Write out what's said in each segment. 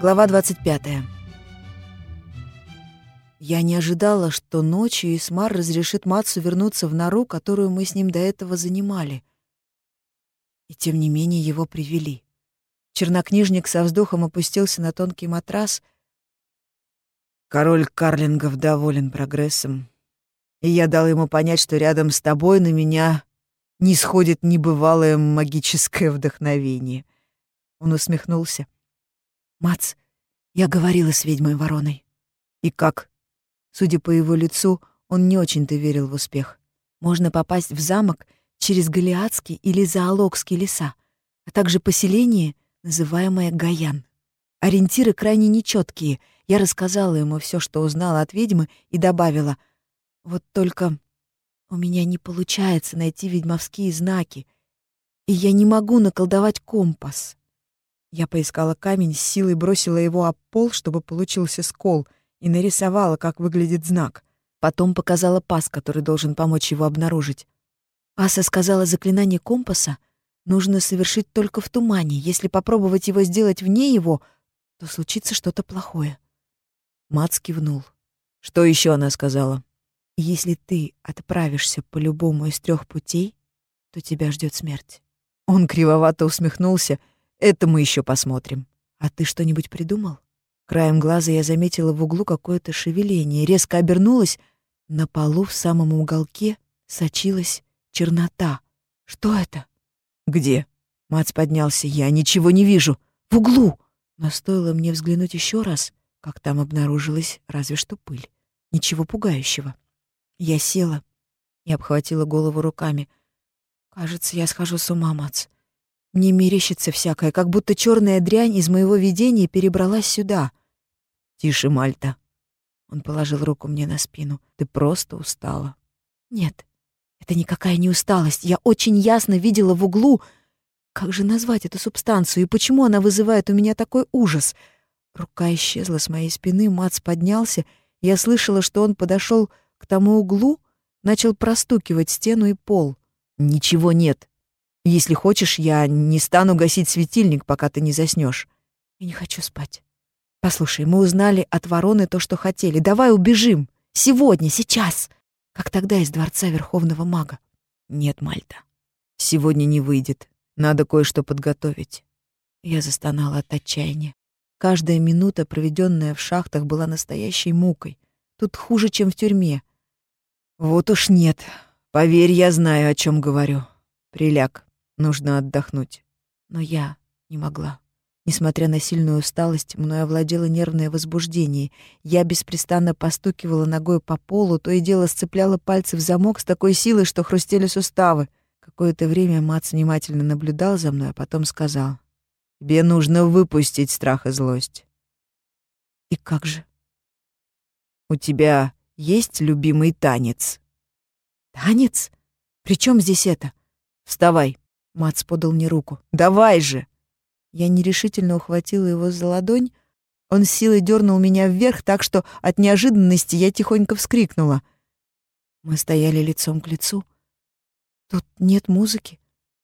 Глава 25. Я не ожидала, что ночью Исмар разрешит Мацу вернуться в нору, которую мы с ним до этого занимали. И тем не менее его привели. Чернокнижник со вздохом опустился на тонкий матрас. Король Карлингов доволен прогрессом. И я дал ему понять, что рядом с тобой на меня не сходит небывалое магическое вдохновение. Он усмехнулся. «Мац, я говорила с ведьмой Вороной». «И как?» Судя по его лицу, он не очень-то верил в успех. Можно попасть в замок через Галиатский или Заолокский леса, а также поселение, называемое Гаян. Ориентиры крайне нечеткие. Я рассказала ему все, что узнала от ведьмы, и добавила, «Вот только у меня не получается найти ведьмовские знаки, и я не могу наколдовать компас. Я поискала камень, с силой бросила его об пол, чтобы получился скол, и нарисовала, как выглядит знак. Потом показала пас, который должен помочь его обнаружить. Аса сказала, заклинание компаса нужно совершить только в тумане. Если попробовать его сделать вне его, то случится что-то плохое. Мац кивнул. Что еще она сказала? Если ты отправишься по любому из трех путей, то тебя ждет смерть. Он кривовато усмехнулся. Это мы еще посмотрим. А ты что-нибудь придумал? Краем глаза я заметила в углу какое-то шевеление, резко обернулась. На полу в самом уголке сочилась чернота. Что это? Где? Мац поднялся. Я ничего не вижу. В углу. Но стоило мне взглянуть еще раз, как там обнаружилась разве что пыль. Ничего пугающего. Я села и обхватила голову руками. Кажется, я схожу с ума, Мац. Мне мерещится всякое, как будто черная дрянь из моего видения перебралась сюда. Тише, Мальта. Он положил руку мне на спину. Ты просто устала. Нет, это никакая не усталость. Я очень ясно видела в углу, как же назвать эту субстанцию и почему она вызывает у меня такой ужас. Рука исчезла с моей спины, Мац поднялся. Я слышала, что он подошел к тому углу, начал простукивать стену и пол. «Ничего нет. Если хочешь, я не стану гасить светильник, пока ты не заснешь. Я не хочу спать. Послушай, мы узнали от вороны то, что хотели. Давай убежим. Сегодня, сейчас. Как тогда из дворца Верховного Мага. Нет, Мальта. Сегодня не выйдет. Надо кое-что подготовить. Я застонала от отчаяния. Каждая минута, проведенная в шахтах, была настоящей мукой. Тут хуже, чем в тюрьме. Вот уж нет. Поверь, я знаю, о чем говорю. Приляг, нужно отдохнуть. Но я не могла. Несмотря на сильную усталость, мной овладело нервное возбуждение. Я беспрестанно постукивала ногой по полу, то и дело сцепляла пальцы в замок с такой силой, что хрустели суставы. Какое-то время Мац внимательно наблюдал за мной, а потом сказал. «Тебе нужно выпустить страх и злость». «И как же?» «У тебя есть любимый танец?» «Танец? При чем здесь это?» «Вставай!» — Мац подал мне руку. «Давай же!» Я нерешительно ухватила его за ладонь. Он силой дернул меня вверх, так что от неожиданности я тихонько вскрикнула. Мы стояли лицом к лицу. «Тут нет музыки».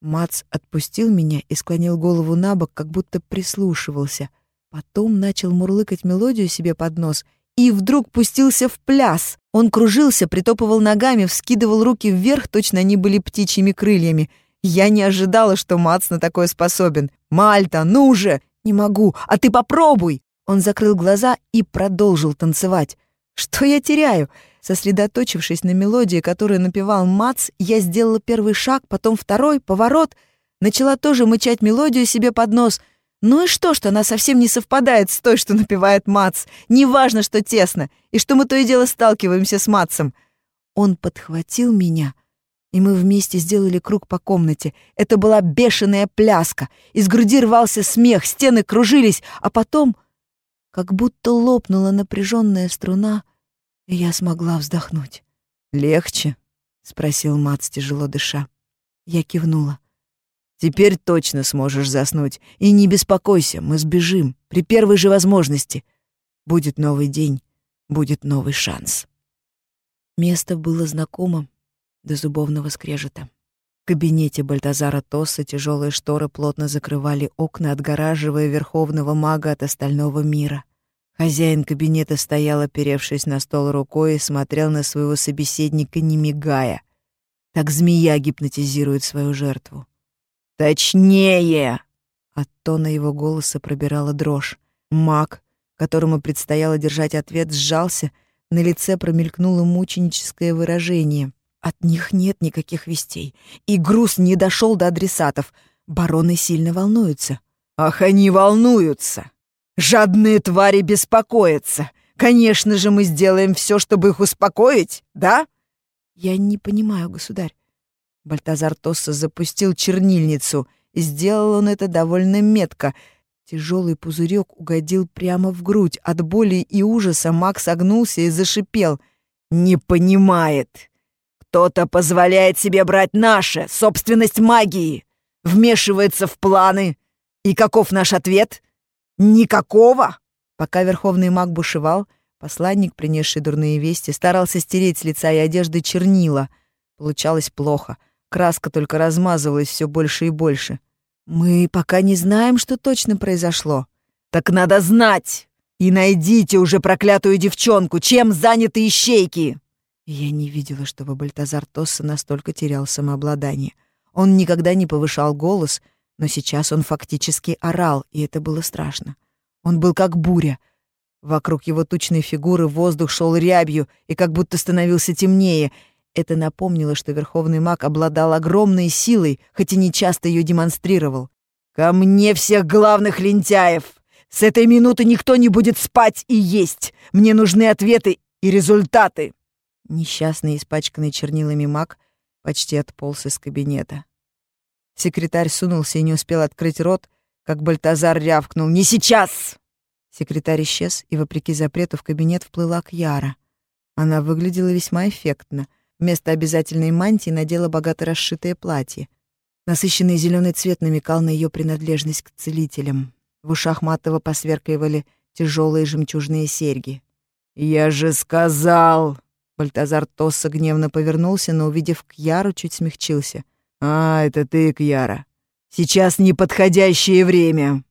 Мац отпустил меня и склонил голову на бок, как будто прислушивался. Потом начал мурлыкать мелодию себе под нос — и вдруг пустился в пляс. Он кружился, притопывал ногами, вскидывал руки вверх, точно они были птичьими крыльями. Я не ожидала, что Мац на такое способен. «Мальта, ну же!» «Не могу, а ты попробуй!» Он закрыл глаза и продолжил танцевать. «Что я теряю?» Сосредоточившись на мелодии, которую напевал Мац, я сделала первый шаг, потом второй, поворот. Начала тоже мычать мелодию себе под нос — ну и что, что она совсем не совпадает с той, что напевает Мац? Неважно, что тесно, и что мы то и дело сталкиваемся с Матсом. Он подхватил меня, и мы вместе сделали круг по комнате. Это была бешеная пляска. Из груди рвался смех, стены кружились, а потом, как будто лопнула напряженная струна, и я смогла вздохнуть. «Легче?» — спросил Мац, тяжело дыша. Я кивнула. Теперь точно сможешь заснуть. И не беспокойся, мы сбежим. При первой же возможности. Будет новый день, будет новый шанс. Место было знакомо до зубовного скрежета. В кабинете Бальтазара Тосса тяжелые шторы плотно закрывали окна, отгораживая верховного мага от остального мира. Хозяин кабинета стоял, оперевшись на стол рукой, и смотрел на своего собеседника, не мигая. Так змея гипнотизирует свою жертву. «Точнее!» От тона его голоса пробирала дрожь. Маг, которому предстояло держать ответ, сжался, на лице промелькнуло мученическое выражение — от них нет никаких вестей, и груз не дошел до адресатов. Бароны сильно волнуются. Ах, они волнуются! Жадные твари беспокоятся. Конечно же, мы сделаем все, чтобы их успокоить, да? Я не понимаю, государь. Бальтазар Тосса запустил чернильницу. Сделал он это довольно метко. Тяжелый пузырек угодил прямо в грудь. От боли и ужаса Макс огнулся и зашипел. «Не понимает. Кто-то позволяет себе брать наше, собственность магии, вмешивается в планы. И каков наш ответ? Никакого. Пока верховный маг бушевал, посланник, принесший дурные вести, старался стереть с лица и одежды чернила. Получалось плохо. Краска только размазывалась все больше и больше. Мы пока не знаем, что точно произошло. Так надо знать! И найдите уже проклятую девчонку, чем заняты ищейки! Я не видела, чтобы Бальтазар Тосса настолько терял самообладание. Он никогда не повышал голос, но сейчас он фактически орал, и это было страшно. Он был как буря. Вокруг его тучной фигуры воздух шел рябью и как будто становился темнее. Это напомнило, что Верховный Маг обладал огромной силой, хоть и не часто ее демонстрировал. «Ко мне всех главных лентяев! С этой минуты никто не будет спать и есть! Мне нужны ответы и результаты!» Несчастный, испачканный чернилами маг почти отполз из кабинета. Секретарь сунулся и не успел открыть рот, как Бальтазар рявкнул «Не сейчас!». Секретарь исчез, и, вопреки запрету, в кабинет вплыла Кьяра. Она выглядела весьма эффектно. Вместо обязательной мантии надела богато расшитое платье. Насыщенный зеленый цвет намекал на ее принадлежность к целителям. В ушах матово посверкивали тяжелые жемчужные серьги. «Я же сказал!» Бальтазар Тосса гневно повернулся, но, увидев Кьяру, чуть смягчился. «А, это ты, Кьяра. Сейчас неподходящее время!»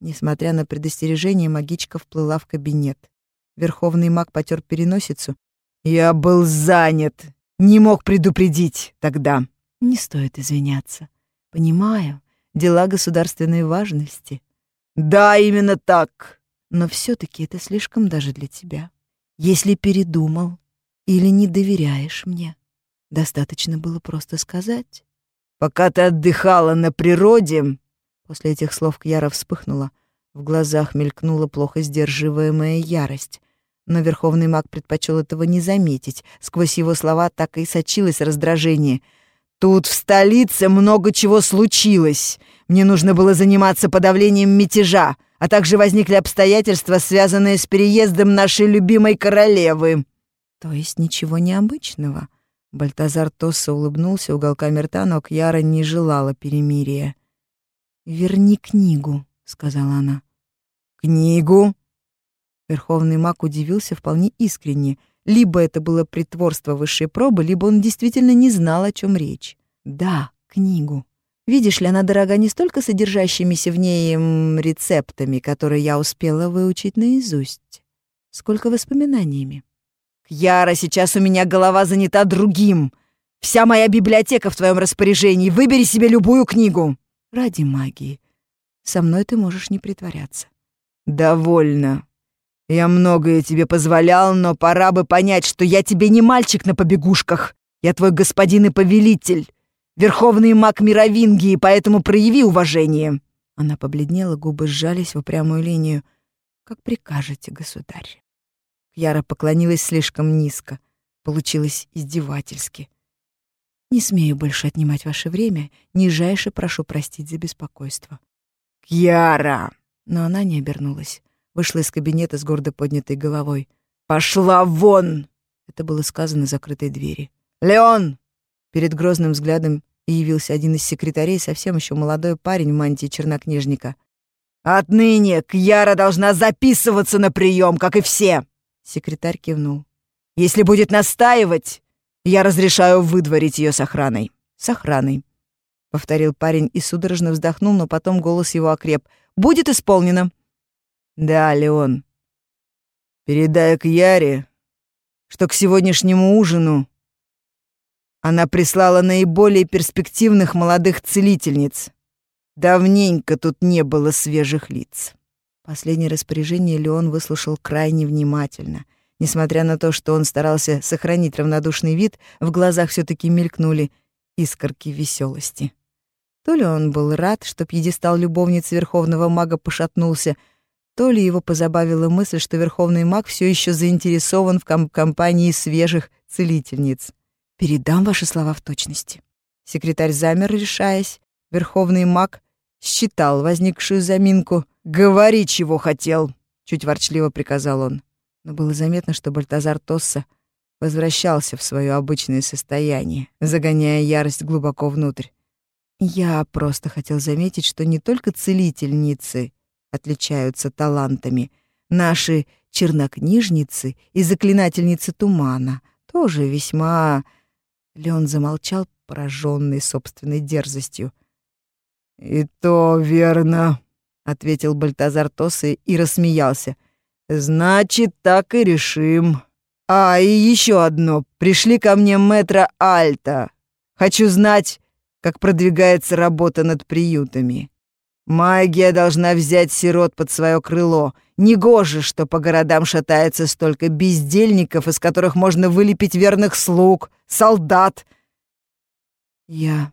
Несмотря на предостережение, магичка вплыла в кабинет. Верховный маг потер переносицу. «Я был занят. Не мог предупредить тогда». «Не стоит извиняться. Понимаю. Дела государственной важности». «Да, именно так. Но все таки это слишком даже для тебя. Если передумал, или не доверяешь мне? Достаточно было просто сказать. «Пока ты отдыхала на природе...» После этих слов Кьяра вспыхнула. В глазах мелькнула плохо сдерживаемая ярость. Но верховный маг предпочел этого не заметить. Сквозь его слова так и сочилось раздражение. «Тут, в столице, много чего случилось. Мне нужно было заниматься подавлением мятежа, а также возникли обстоятельства, связанные с переездом нашей любимой королевы». То есть ничего необычного. Бальтазар Тосса улыбнулся уголками рта, но Кьяра не желала перемирия. «Верни книгу», — сказала она. «Книгу?» Верховный маг удивился вполне искренне. Либо это было притворство высшей пробы, либо он действительно не знал, о чем речь. «Да, книгу. Видишь ли, она дорога не столько содержащимися в ней рецептами, которые я успела выучить наизусть, сколько воспоминаниями. Яра, сейчас у меня голова занята другим. Вся моя библиотека в твоем распоряжении. Выбери себе любую книгу. Ради магии. Со мной ты можешь не притворяться. Довольно. Я многое тебе позволял, но пора бы понять, что я тебе не мальчик на побегушках. Я твой господин и повелитель. Верховный маг Мировингии, поэтому прояви уважение. Она побледнела, губы сжались в упрямую линию. Как прикажете, государь. Яра поклонилась слишком низко. Получилось издевательски. «Не смею больше отнимать ваше время. Нижайше прошу простить за беспокойство». «Кьяра!» Но она не обернулась. Вышла из кабинета с гордо поднятой головой. «Пошла вон!» Это было сказано закрытой двери. «Леон!» Перед грозным взглядом явился один из секретарей, совсем еще молодой парень в мантии чернокнижника. «Отныне Кьяра должна записываться на прием, как и все!» Секретарь кивнул. «Если будет настаивать, я разрешаю выдворить ее с охраной». «С охраной», — повторил парень и судорожно вздохнул, но потом голос его окреп. «Будет исполнено!» «Да, Леон. Передай к Яре, что к сегодняшнему ужину она прислала наиболее перспективных молодых целительниц. Давненько тут не было свежих лиц». Последнее распоряжение Леон выслушал крайне внимательно. Несмотря на то, что он старался сохранить равнодушный вид, в глазах все таки мелькнули искорки веселости. То ли он был рад, что пьедестал любовницы верховного мага пошатнулся, то ли его позабавила мысль, что верховный маг все еще заинтересован в ком компании свежих целительниц. «Передам ваши слова в точности». Секретарь замер, решаясь. Верховный маг считал возникшую заминку. «Говори, чего хотел!» — чуть ворчливо приказал он. Но было заметно, что Бальтазар Тосса возвращался в свое обычное состояние, загоняя ярость глубоко внутрь. Я просто хотел заметить, что не только целительницы отличаются талантами. Наши чернокнижницы и заклинательницы тумана тоже весьма... Леон замолчал, пораженный собственной дерзостью. «И то верно», — ответил Бальтазар Тосы и рассмеялся. «Значит, так и решим. А, и еще одно. Пришли ко мне мэтра Альта. Хочу знать, как продвигается работа над приютами. Магия должна взять сирот под свое крыло. Негоже, что по городам шатается столько бездельников, из которых можно вылепить верных слуг, солдат. Я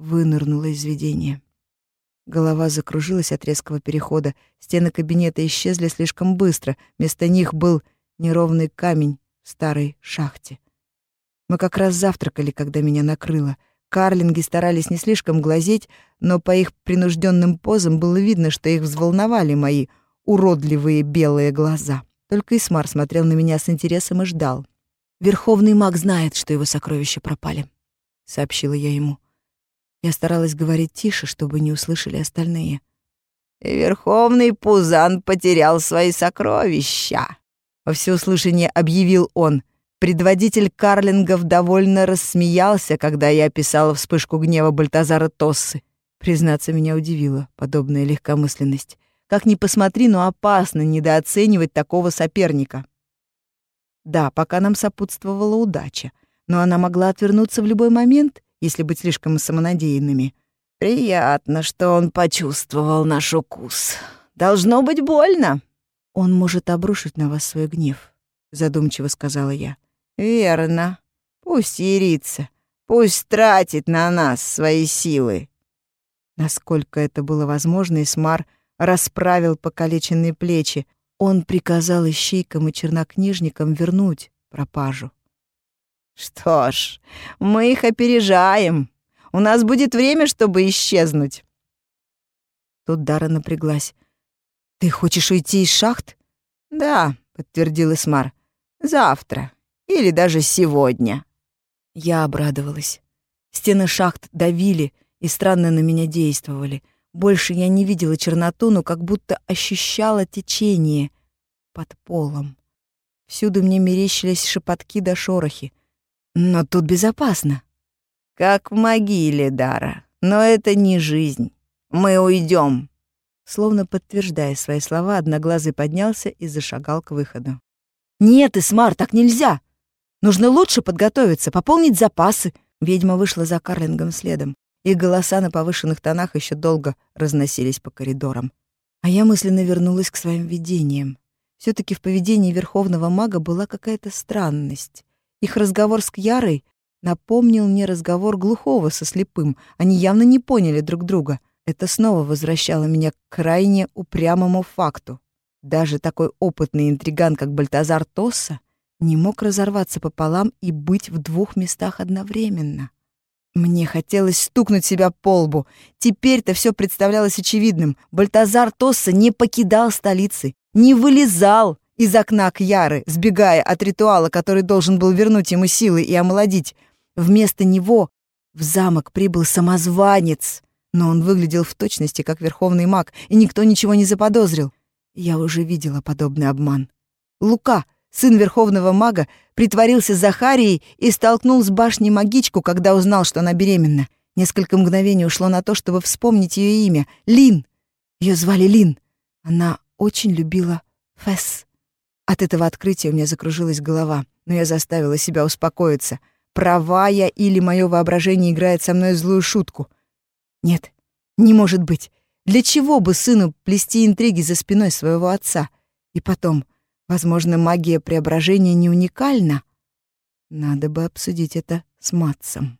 вынырнула из видения. Голова закружилась от резкого перехода. Стены кабинета исчезли слишком быстро. Вместо них был неровный камень в старой шахте. Мы как раз завтракали, когда меня накрыло — Карлинги старались не слишком глазеть, но по их принужденным позам было видно, что их взволновали мои уродливые белые глаза. Только Исмар смотрел на меня с интересом и ждал. «Верховный маг знает, что его сокровища пропали», — сообщила я ему. Я старалась говорить тише, чтобы не услышали остальные. «Верховный Пузан потерял свои сокровища», — во всеуслышание объявил он. Предводитель карлингов довольно рассмеялся, когда я описала вспышку гнева Бальтазара Тоссы. Признаться, меня удивила подобная легкомысленность. Как ни посмотри, но опасно недооценивать такого соперника. Да, пока нам сопутствовала удача, но она могла отвернуться в любой момент, если быть слишком самонадеянными. «Приятно, что он почувствовал наш укус. Должно быть больно». «Он может обрушить на вас свой гнев», — задумчиво сказала я. «Верно. Пусть ярится, пусть тратит на нас свои силы». Насколько это было возможно, Исмар расправил покалеченные плечи. Он приказал ищейкам и чернокнижникам вернуть пропажу. «Что ж, мы их опережаем. У нас будет время, чтобы исчезнуть». Тут Дара напряглась. «Ты хочешь уйти из шахт?» «Да», — подтвердил Исмар. «Завтра. Или даже сегодня». Я обрадовалась. Стены шахт давили и странно на меня действовали. Больше я не видела черноту, но как будто ощущала течение под полом. Всюду мне мерещились шепотки да шорохи. Но тут безопасно. «Как в могиле, Дара. Но это не жизнь. Мы уйдем. Словно подтверждая свои слова, Одноглазый поднялся и зашагал к выходу. «Нет, Исмар, так нельзя!» Нужно лучше подготовиться, пополнить запасы». Ведьма вышла за Карлингом следом. Их голоса на повышенных тонах еще долго разносились по коридорам. А я мысленно вернулась к своим видениям. все таки в поведении верховного мага была какая-то странность. Их разговор с Кьярой напомнил мне разговор глухого со слепым. Они явно не поняли друг друга. Это снова возвращало меня к крайне упрямому факту. Даже такой опытный интриган, как Бальтазар Тосса, не мог разорваться пополам и быть в двух местах одновременно. Мне хотелось стукнуть себя по лбу. Теперь-то все представлялось очевидным. Бальтазар Тосса не покидал столицы, не вылезал из окна Кьяры, сбегая от ритуала, который должен был вернуть ему силы и омолодить. Вместо него в замок прибыл самозванец, но он выглядел в точности как верховный маг, и никто ничего не заподозрил. Я уже видела подобный обман. Лука — сын верховного мага, притворился Захарией и столкнул с башней магичку, когда узнал, что она беременна. Несколько мгновений ушло на то, чтобы вспомнить ее имя. Лин. Ее звали Лин. Она очень любила Фэс. От этого открытия у меня закружилась голова, но я заставила себя успокоиться. Права я или мое воображение играет со мной злую шутку? Нет, не может быть. Для чего бы сыну плести интриги за спиной своего отца? И потом, возможно, магия преображения не уникальна. Надо бы обсудить это с Матсом.